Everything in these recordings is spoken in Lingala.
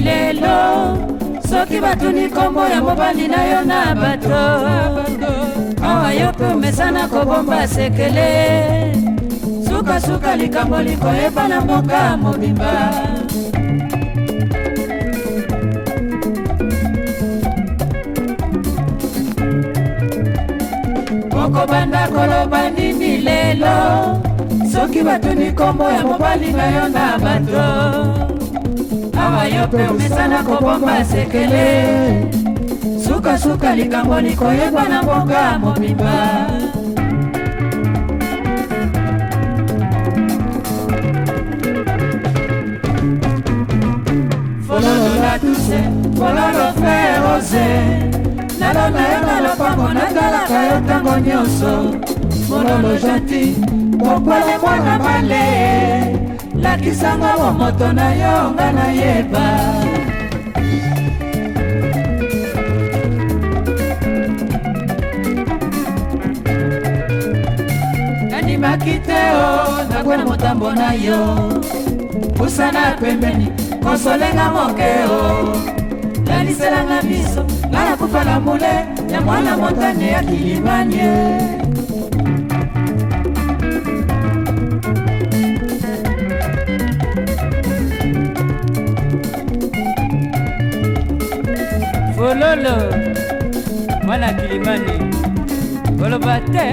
mokili lelo soki batuni nkombo ya mobali na yo na bato awa yo mpe omesana kobomba sekele sukasuka likambo likoyeba na mboka mobimba okobanda koloba nini lelo soki batuni nkombo ya mobali na yo na bato awa yo mpe omesana kobomba sekele sukasuka likambo likoyeba na mbonga mobimba fololola tuse fololo frere ose nalona yo na lopango natalaka yo ntango nyonso mololo gentil mokwele mwana male olakisanga wa moto na yo nga nayeba nandimaki te o nakwela motambo na yo pusana pembeni kosolenga moke o laliselanga miso nga nakufa na mule ya mwana motane ya kilimanie bololo mwana kilimani koloba te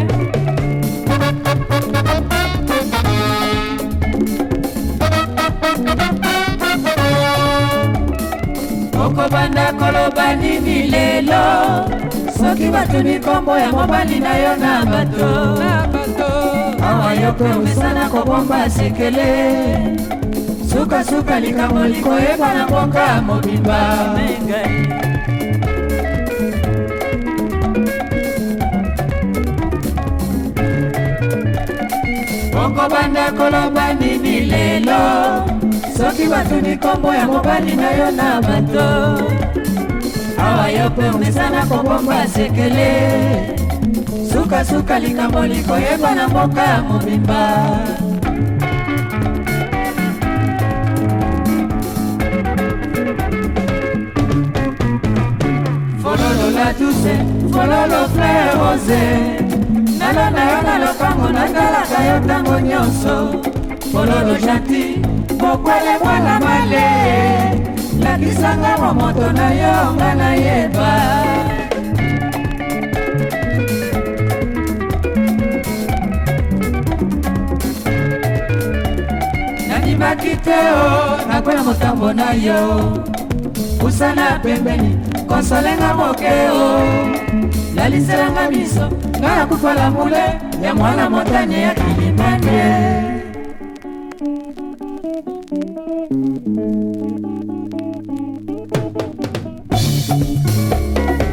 okobanda koloba nini lelo soki batuni nkombo ya mobali na yo na bato awa yo mpe omesana kobomba sekele sukasuka likambo likoyeba na mboka mobimba kobanda koloba nini lelo soki batuni nkombo ya mobali na yo na bato awa yo mpe omesana kobomba sekele sukasuka likambo likoyeba na mboka ya mobimba fololo la tuse fololo fleur rose nala na yo na lopango natalaka yo ntango nyonso pololo janti mokwele mwana male lakisanga mwa moto na yo nga nayeba nandimaki te o nakwela motambo na yo pusana pembeni konsolenga moke o yaliselanga miso nga nakufala mule ya mwana motane ya kilimanie thank you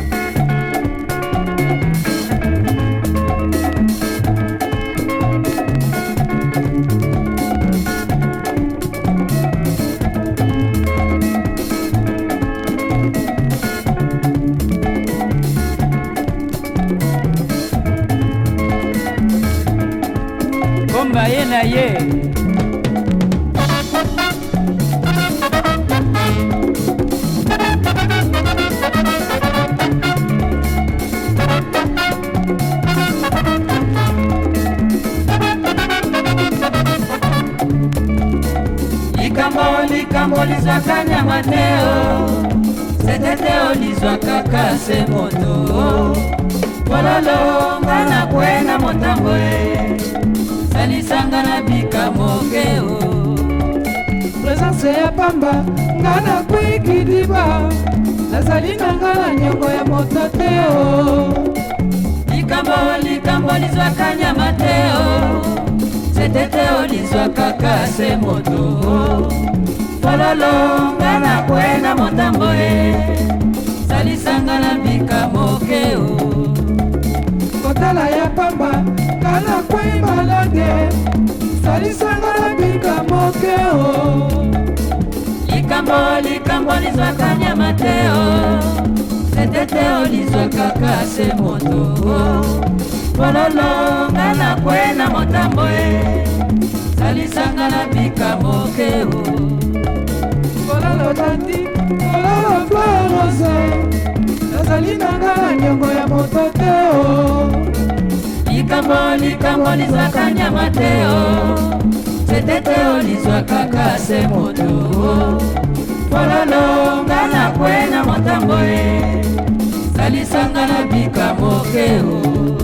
setete olizwa kaka se moto kololonga na kwena motambo e salisanga na bikamokeo presence ya pamba nga na kwiki liba nazali na nga na nyongo ya moto te o likambo likambo lizwaka nyama te o setete olizwa kaka se moto sololonga na kwe na motambo e eh. salisanga na mbika moke o oh. kotala ya pamba kana kwe malade salisanga na mbika moke o oh. likambo likambo lizwaka nyama te o oh. setete o lizwaka kase moto kololonga na kwe na motambo e eh. salisanga na mbika moke o tolandi tolala fleur rose nazali na nga na nyongo ya moto te o likambo likambo lizwaka nyama te o nzete te o lizwakaka se moto fololo nga na kwe na motambo e zalisanga na bika moke o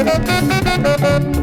Thank you.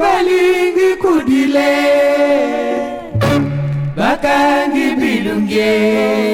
balingi kudile bakangi bilungie